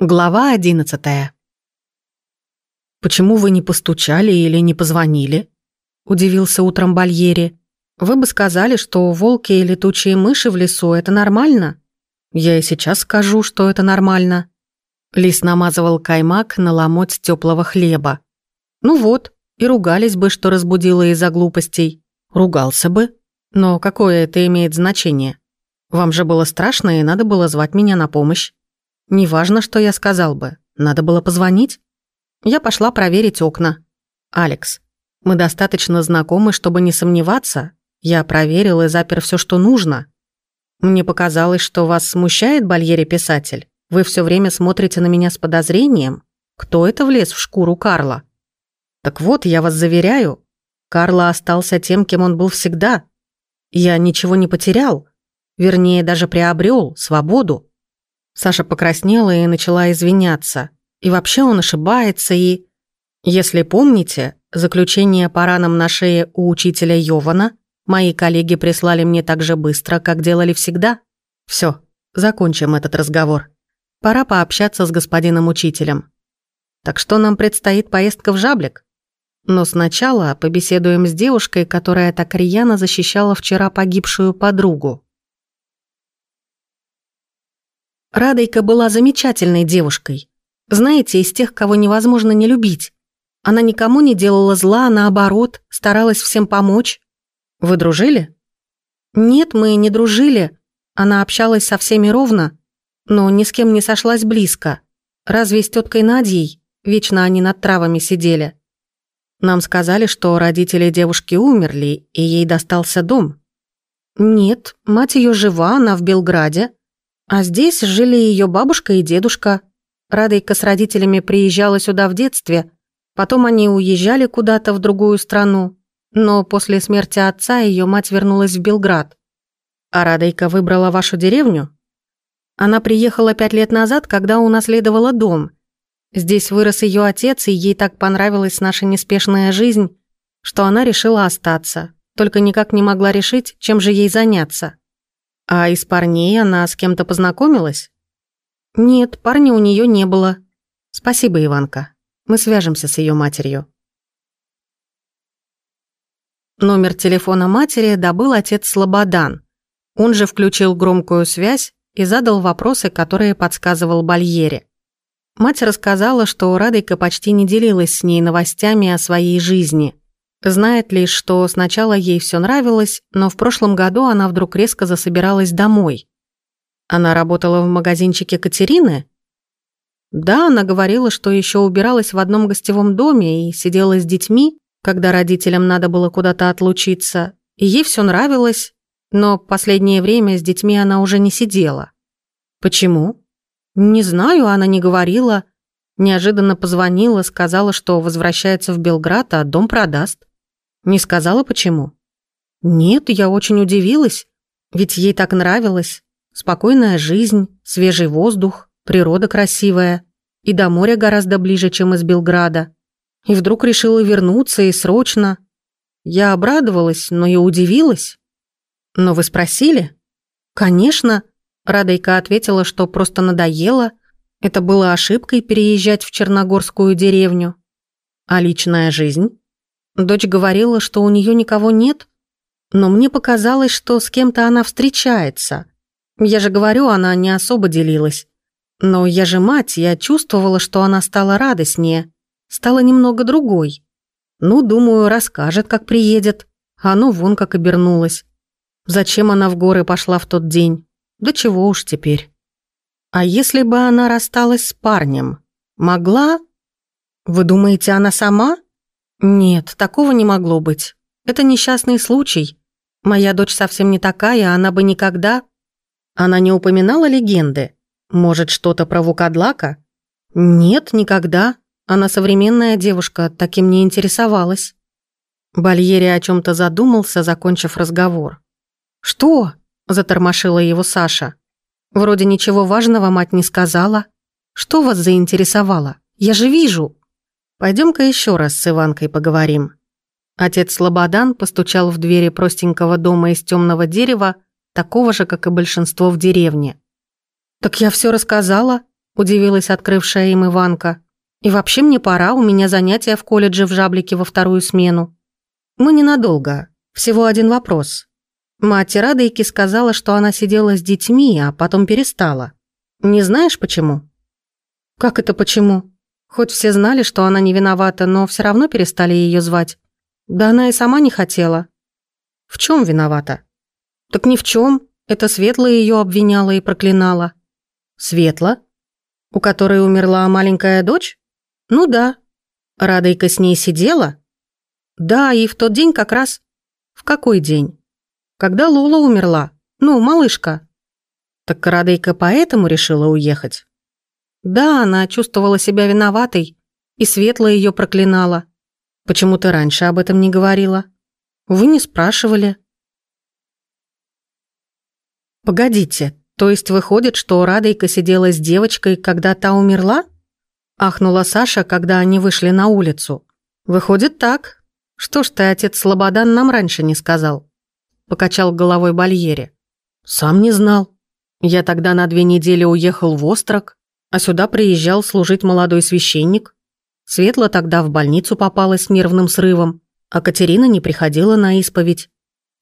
Глава одиннадцатая. «Почему вы не постучали или не позвонили?» – удивился утром Бальери. «Вы бы сказали, что волки и летучие мыши в лесу – это нормально?» «Я и сейчас скажу, что это нормально». Лис намазывал каймак на ломоть теплого хлеба. «Ну вот, и ругались бы, что разбудила из-за глупостей. Ругался бы. Но какое это имеет значение? Вам же было страшно, и надо было звать меня на помощь. Неважно, что я сказал бы. Надо было позвонить. Я пошла проверить окна. Алекс, мы достаточно знакомы, чтобы не сомневаться. Я проверил и запер все, что нужно. Мне показалось, что вас смущает Бальери-писатель. Вы все время смотрите на меня с подозрением. Кто это влез в шкуру Карла? Так вот, я вас заверяю, Карла остался тем, кем он был всегда. Я ничего не потерял. Вернее, даже приобрел свободу. Саша покраснела и начала извиняться. И вообще он ошибается и... Если помните, заключение по ранам на шее у учителя Йована мои коллеги прислали мне так же быстро, как делали всегда. Все, закончим этот разговор. Пора пообщаться с господином учителем. Так что нам предстоит поездка в Жаблик? Но сначала побеседуем с девушкой, которая так рьяно защищала вчера погибшую подругу. Радойка была замечательной девушкой. Знаете, из тех, кого невозможно не любить. Она никому не делала зла, а наоборот, старалась всем помочь. Вы дружили? Нет, мы не дружили. Она общалась со всеми ровно, но ни с кем не сошлась близко. Разве с теткой Надей? Вечно они над травами сидели. Нам сказали, что родители девушки умерли, и ей достался дом. Нет, мать ее жива, она в Белграде. А здесь жили ее бабушка и дедушка. Радойка с родителями приезжала сюда в детстве, потом они уезжали куда-то в другую страну, но после смерти отца ее мать вернулась в Белград. А Радойка выбрала вашу деревню? Она приехала пять лет назад, когда унаследовала дом. Здесь вырос ее отец, и ей так понравилась наша неспешная жизнь, что она решила остаться, только никак не могла решить, чем же ей заняться. А из парней она с кем-то познакомилась? Нет, парня у нее не было. Спасибо, Иванка. Мы свяжемся с ее матерью. Номер телефона матери добыл отец Слободан. Он же включил громкую связь и задал вопросы, которые подсказывал Бальере. Мать рассказала, что Радойка почти не делилась с ней новостями о своей жизни – Знает лишь, что сначала ей все нравилось, но в прошлом году она вдруг резко засобиралась домой. Она работала в магазинчике Катерины? Да, она говорила, что еще убиралась в одном гостевом доме и сидела с детьми, когда родителям надо было куда-то отлучиться. Ей все нравилось, но последнее время с детьми она уже не сидела. Почему? Не знаю, она не говорила. Неожиданно позвонила, сказала, что возвращается в Белград, а дом продаст. Не сказала, почему? Нет, я очень удивилась. Ведь ей так нравилось. Спокойная жизнь, свежий воздух, природа красивая. И до моря гораздо ближе, чем из Белграда. И вдруг решила вернуться и срочно. Я обрадовалась, но и удивилась. Но вы спросили? Конечно. Радойка ответила, что просто надоело. Это было ошибкой переезжать в Черногорскую деревню. А личная жизнь? Дочь говорила, что у нее никого нет, но мне показалось, что с кем-то она встречается. Я же говорю, она не особо делилась. Но я же мать, я чувствовала, что она стала радостнее, стала немного другой. Ну, думаю, расскажет, как приедет. А ну вон как обернулась. Зачем она в горы пошла в тот день? Да чего уж теперь. А если бы она рассталась с парнем? Могла? Вы думаете, она сама? «Нет, такого не могло быть. Это несчастный случай. Моя дочь совсем не такая, она бы никогда...» Она не упоминала легенды? Может, что-то про Вукадлака? Нет, никогда. Она современная девушка, таким не интересовалась. Бальери о чем то задумался, закончив разговор. «Что?» – затормошила его Саша. «Вроде ничего важного мать не сказала. Что вас заинтересовало? Я же вижу!» Пойдем-ка еще раз с Иванкой поговорим». Отец Слободан постучал в двери простенького дома из темного дерева, такого же, как и большинство в деревне. «Так я все рассказала. удивилась открывшая им Иванка. «И вообще мне пора, у меня занятия в колледже в Жаблике во вторую смену». «Мы ненадолго. Всего один вопрос». Мать Радойки сказала, что она сидела с детьми, а потом перестала. «Не знаешь, почему?» «Как это почему?» Хоть все знали, что она не виновата, но все равно перестали ее звать. Да она и сама не хотела. В чем виновата? Так ни в чем. Это Светла ее обвиняла и проклинала. Светла? У которой умерла маленькая дочь? Ну да. Радойка с ней сидела? Да, и в тот день как раз... В какой день? Когда Лола умерла. Ну, малышка. Так Радойка поэтому решила уехать? Да, она чувствовала себя виноватой, и Светла ее проклинала. Почему ты раньше об этом не говорила? Вы не спрашивали. Погодите, то есть выходит, что Радойка сидела с девочкой, когда та умерла? Ахнула Саша, когда они вышли на улицу. Выходит так. Что ж ты, отец Слободан, нам раньше не сказал? Покачал головой Бальере. Сам не знал. Я тогда на две недели уехал в Острог, а сюда приезжал служить молодой священник. Светла тогда в больницу попала с нервным срывом, а Катерина не приходила на исповедь.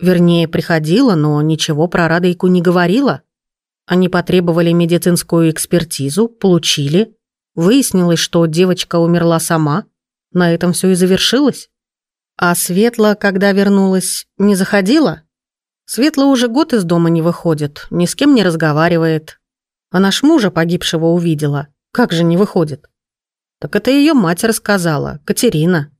Вернее, приходила, но ничего про Радойку не говорила. Они потребовали медицинскую экспертизу, получили. Выяснилось, что девочка умерла сама. На этом все и завершилось. А Светла, когда вернулась, не заходила? Светла уже год из дома не выходит, ни с кем не разговаривает. Она ж мужа погибшего увидела. Как же не выходит? Так это ее мать рассказала, Катерина.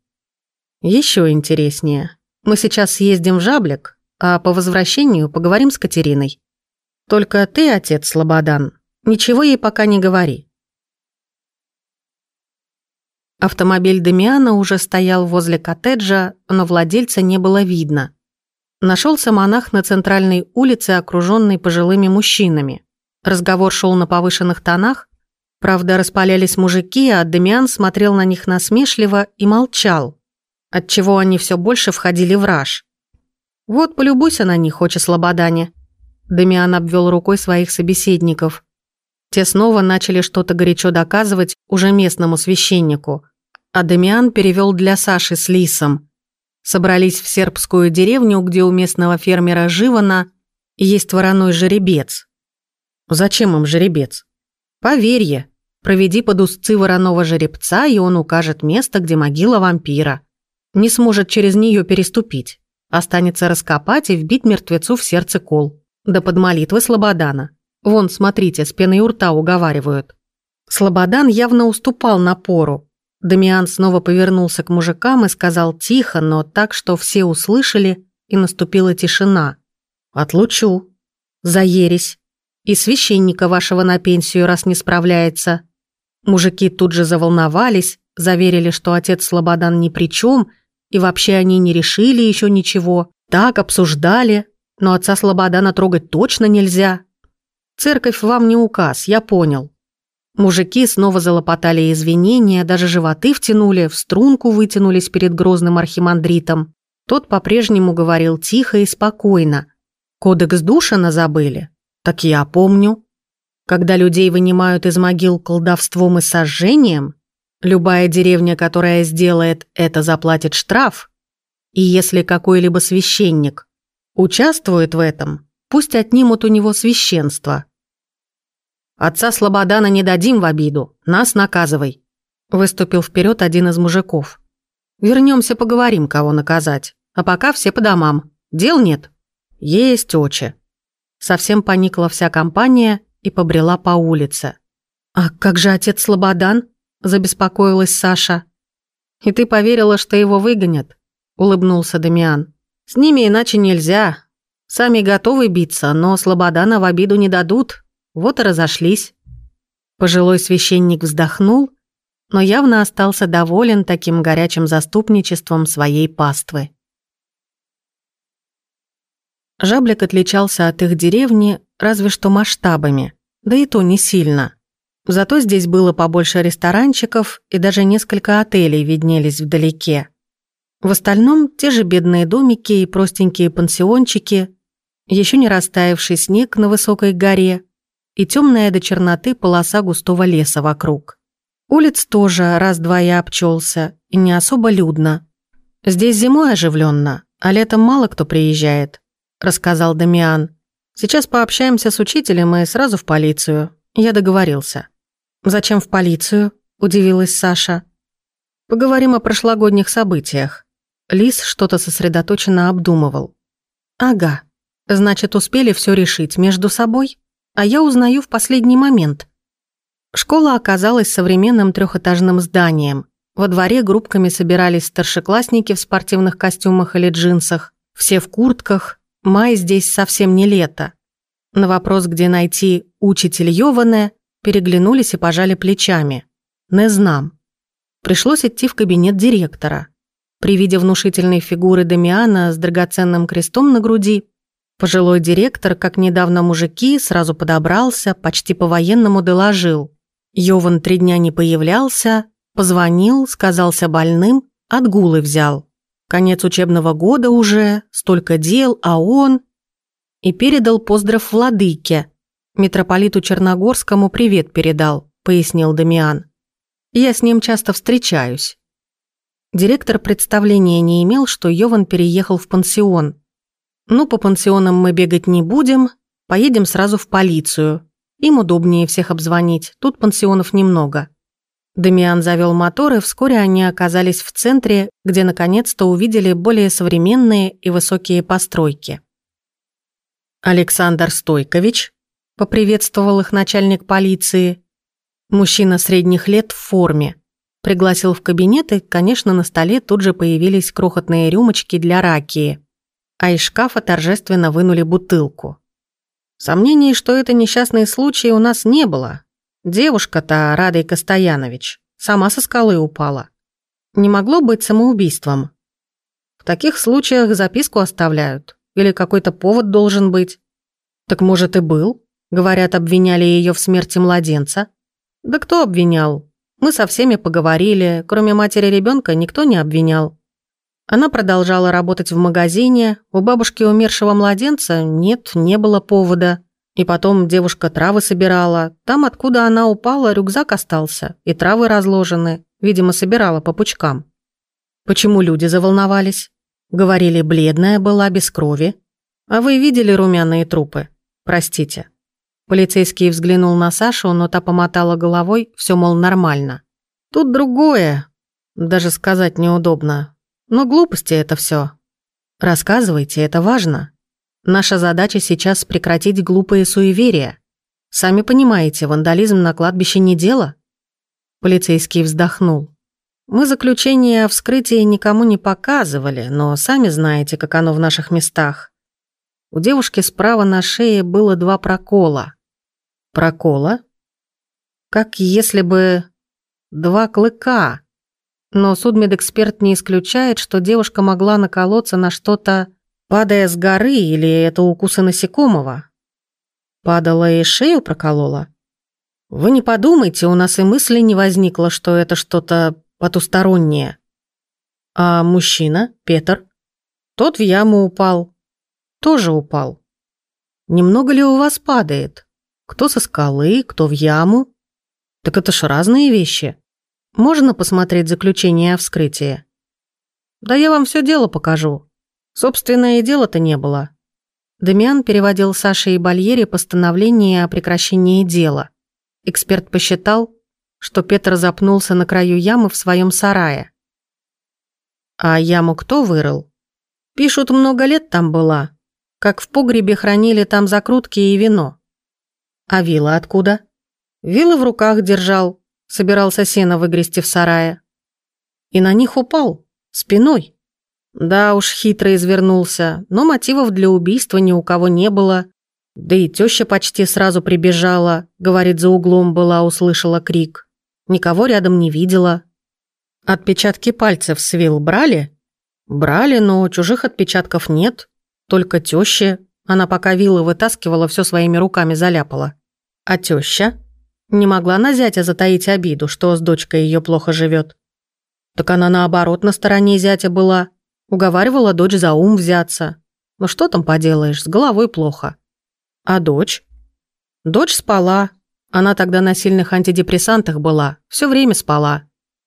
Еще интереснее. Мы сейчас съездим в Жаблик, а по возвращению поговорим с Катериной. Только ты, отец Слободан, ничего ей пока не говори. Автомобиль Демиана уже стоял возле коттеджа, но владельца не было видно. Нашелся монах на центральной улице, окруженный пожилыми мужчинами. Разговор шел на повышенных тонах, правда, распалялись мужики, а Демиан смотрел на них насмешливо и молчал, отчего они все больше входили в раж. «Вот, полюбуйся на них, хочешь слободане». Демиан обвел рукой своих собеседников. Те снова начали что-то горячо доказывать уже местному священнику, а Демиан перевел для Саши с Лисом. Собрались в сербскую деревню, где у местного фермера Живана есть вороной жеребец. Зачем им жеребец? Поверье, проведи под узцы вороного жеребца, и он укажет место, где могила вампира не сможет через нее переступить. Останется раскопать и вбить мертвецу в сердце кол. Да под молитвы Слободана. Вон, смотрите, с пеной у рта уговаривают. Слободан явно уступал напору. Дамиан снова повернулся к мужикам и сказал тихо, но так, что все услышали, и наступила тишина. «Отлучу. За ересь. И священника вашего на пенсию, раз не справляется». Мужики тут же заволновались, заверили, что отец Слободан ни при чем, и вообще они не решили еще ничего. Так, обсуждали. Но отца Слободана трогать точно нельзя. Церковь вам не указ, я понял. Мужики снова залопотали извинения, даже животы втянули, в струнку вытянулись перед грозным архимандритом. Тот по-прежнему говорил тихо и спокойно. Кодекс Душина забыли? Так я помню. Когда людей вынимают из могил колдовством и сожжением, Любая деревня, которая сделает это, заплатит штраф. И если какой-либо священник участвует в этом, пусть отнимут у него священство. Отца Слободана не дадим в обиду, нас наказывай. Выступил вперед один из мужиков. Вернемся, поговорим, кого наказать. А пока все по домам. Дел нет. Есть, отче. Совсем поникла вся компания и побрела по улице. А как же отец Слободан? забеспокоилась Саша. «И ты поверила, что его выгонят?» – улыбнулся Дамиан. «С ними иначе нельзя. Сами готовы биться, но Слободана в обиду не дадут. Вот и разошлись». Пожилой священник вздохнул, но явно остался доволен таким горячим заступничеством своей паствы. Жаблик отличался от их деревни разве что масштабами, да и то не сильно. Зато здесь было побольше ресторанчиков и даже несколько отелей виднелись вдалеке. В остальном те же бедные домики и простенькие пансиончики, еще не растаявший снег на высокой горе, и темная до черноты полоса густого леса вокруг. Улиц тоже раз-два я обчелся, и не особо людно. Здесь зимой оживленно, а летом мало кто приезжает, рассказал Дамиан. Сейчас пообщаемся с учителем и сразу в полицию. Я договорился. Зачем в полицию? удивилась Саша. Поговорим о прошлогодних событиях. Лис что-то сосредоточенно обдумывал. Ага. Значит, успели все решить между собой? А я узнаю в последний момент. Школа оказалась современным трехэтажным зданием. Во дворе группками собирались старшеклассники в спортивных костюмах или джинсах, все в куртках. Май здесь совсем не лето. На вопрос, где найти учитель Йоване, переглянулись и пожали плечами. Не знам. Пришлось идти в кабинет директора. При виде внушительной фигуры Дамиана с драгоценным крестом на груди, пожилой директор, как недавно мужики, сразу подобрался, почти по-военному доложил. Йован три дня не появлялся, позвонил, сказался больным, отгулы взял. Конец учебного года уже, столько дел, а он... И передал поздрав владыке. Митрополиту Черногорскому привет передал, пояснил Дамиан. Я с ним часто встречаюсь. Директор представления не имел, что Йован переехал в пансион. Ну, по пансионам мы бегать не будем, поедем сразу в полицию, им удобнее всех обзвонить, тут пансионов немного. Дамиан завел мотор, и вскоре они оказались в центре, где наконец-то увидели более современные и высокие постройки. «Александр Стойкович», — поприветствовал их начальник полиции, мужчина средних лет в форме, пригласил в кабинет, и, конечно, на столе тут же появились крохотные рюмочки для ракии, а из шкафа торжественно вынули бутылку. Сомнений, что это несчастный случай, у нас не было. Девушка-то, Радой Костоянович, сама со скалы упала. Не могло быть самоубийством. В таких случаях записку оставляют. Или какой-то повод должен быть. Так может и был? Говорят, обвиняли ее в смерти младенца. Да кто обвинял? Мы со всеми поговорили, кроме матери ребенка никто не обвинял. Она продолжала работать в магазине, у бабушки умершего младенца нет, не было повода. И потом девушка травы собирала. Там, откуда она упала, рюкзак остался, и травы разложены. Видимо, собирала по пучкам. Почему люди заволновались? Говорили, бледная была, без крови. А вы видели румяные трупы? Простите. Полицейский взглянул на Сашу, но та помотала головой, все мол, нормально. Тут другое. Даже сказать неудобно. Но глупости это все. Рассказывайте, это важно. Наша задача сейчас прекратить глупые суеверия. Сами понимаете, вандализм на кладбище не дело. Полицейский вздохнул. Мы заключение о вскрытии никому не показывали, но сами знаете, как оно в наших местах. У девушки справа на шее было два прокола. Прокола? Как если бы два клыка, но судмедэксперт не исключает, что девушка могла наколоться на что-то, падая с горы, или это укусы насекомого. Падала и шею проколола. Вы не подумайте, у нас и мысли не возникло, что это что-то потустороннее. А мужчина, Петр, тот в яму упал. Тоже упал. Немного ли у вас падает? Кто со скалы, кто в яму? Так это ж разные вещи. Можно посмотреть заключение о вскрытии? Да я вам все дело покажу. Собственно, и дела-то не было. Дамиан переводил Саше и Бальере постановление о прекращении дела. Эксперт посчитал, что Петр запнулся на краю ямы в своем сарае. А яму кто вырыл? Пишут, много лет там была. Как в погребе хранили там закрутки и вино. А вилла откуда? Вилла в руках держал, собирался сено выгрести в сарае. И на них упал, спиной. Да уж, хитро извернулся, но мотивов для убийства ни у кого не было. Да и теща почти сразу прибежала, говорит, за углом была, услышала крик. Никого рядом не видела. Отпечатки пальцев с брали? Брали, но чужих отпечатков нет. Только теща. Она пока вилы вытаскивала, все своими руками заляпала. А теща? Не могла на зятя затаить обиду, что с дочкой ее плохо живет. Так она наоборот на стороне зятя была. Уговаривала дочь за ум взяться. Ну что там поделаешь, с головой плохо. А дочь? Дочь спала. Она тогда на сильных антидепрессантах была, все время спала.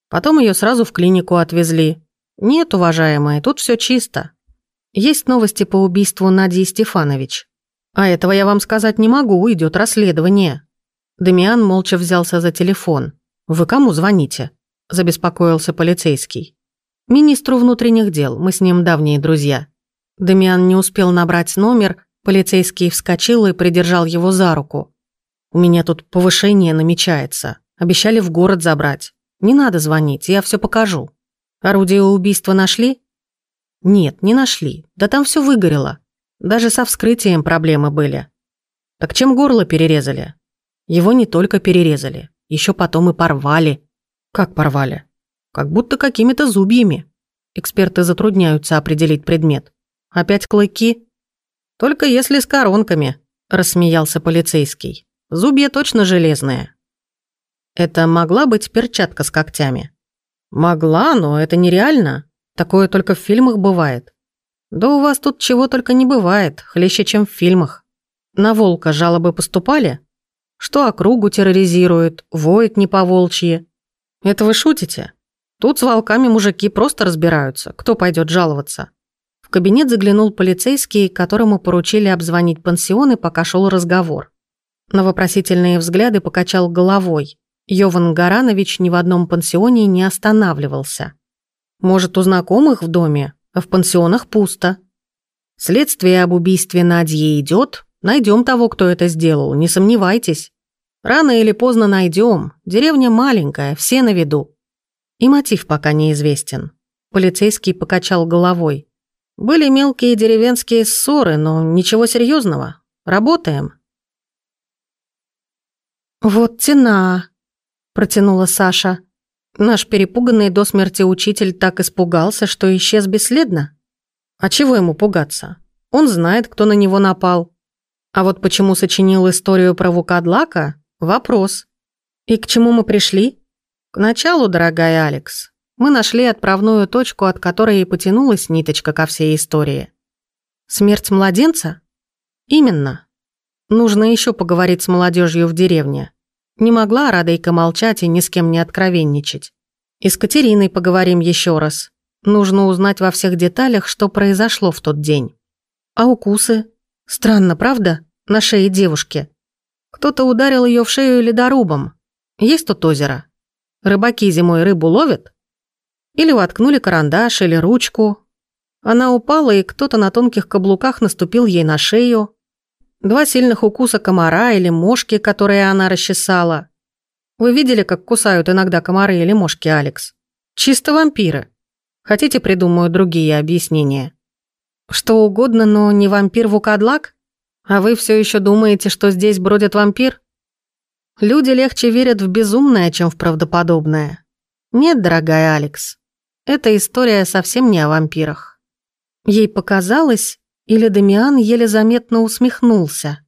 Потом ее сразу в клинику отвезли. Нет, уважаемая, тут все чисто. Есть новости по убийству Надии Стефанович. А этого я вам сказать не могу, идет расследование. Дамиан молча взялся за телефон. «Вы кому звоните?» – забеспокоился полицейский. «Министру внутренних дел, мы с ним давние друзья». Дамиан не успел набрать номер, полицейский вскочил и придержал его за руку. «У меня тут повышение намечается. Обещали в город забрать. Не надо звонить, я все покажу. Орудие убийства нашли?» «Нет, не нашли. Да там все выгорело. Даже со вскрытием проблемы были. Так чем горло перерезали? Его не только перерезали, еще потом и порвали. Как порвали? Как будто какими-то зубьями. Эксперты затрудняются определить предмет. Опять клыки? Только если с коронками, рассмеялся полицейский. Зубья точно железные. Это могла быть перчатка с когтями? Могла, но это нереально. Такое только в фильмах бывает. Да у вас тут чего только не бывает, хлеще, чем в фильмах. На волка жалобы поступали? что округу терроризирует, воет не по волчьи. Это вы шутите? Тут с волками мужики просто разбираются, кто пойдет жаловаться. В кабинет заглянул полицейский, которому поручили обзвонить пансионы, пока шел разговор. На вопросительные взгляды покачал головой. Йован Гаранович ни в одном пансионе не останавливался. Может, у знакомых в доме, а в пансионах пусто. Следствие об убийстве Надьи идет, Найдем того, кто это сделал, не сомневайтесь. Рано или поздно найдем. Деревня маленькая, все на виду. И мотив пока неизвестен. Полицейский покачал головой. Были мелкие деревенские ссоры, но ничего серьезного. Работаем. Вот тена, протянула Саша. Наш перепуганный до смерти учитель так испугался, что исчез бесследно. А чего ему пугаться? Он знает, кто на него напал. А вот почему сочинил историю про Вукадлака – вопрос. И к чему мы пришли? К началу, дорогая Алекс. Мы нашли отправную точку, от которой и потянулась ниточка ко всей истории. Смерть младенца? Именно. Нужно еще поговорить с молодежью в деревне. Не могла Радейка молчать и ни с кем не откровенничать. И с Катериной поговорим еще раз. Нужно узнать во всех деталях, что произошло в тот день. А укусы? Странно, правда? На шее девушки. Кто-то ударил ее в шею ледорубом. Есть тут озеро? Рыбаки зимой рыбу ловят? Или воткнули карандаш или ручку. Она упала, и кто-то на тонких каблуках наступил ей на шею. Два сильных укуса комара или мошки, которые она расчесала. Вы видели, как кусают иногда комары или мошки, Алекс? Чисто вампиры. Хотите, придумаю другие объяснения? Что угодно, но не вампир Вукадлак? А вы все еще думаете, что здесь бродит вампир? Люди легче верят в безумное, чем в правдоподобное. Нет, дорогая Алекс, эта история совсем не о вампирах. Ей показалось, или Дамиан еле заметно усмехнулся.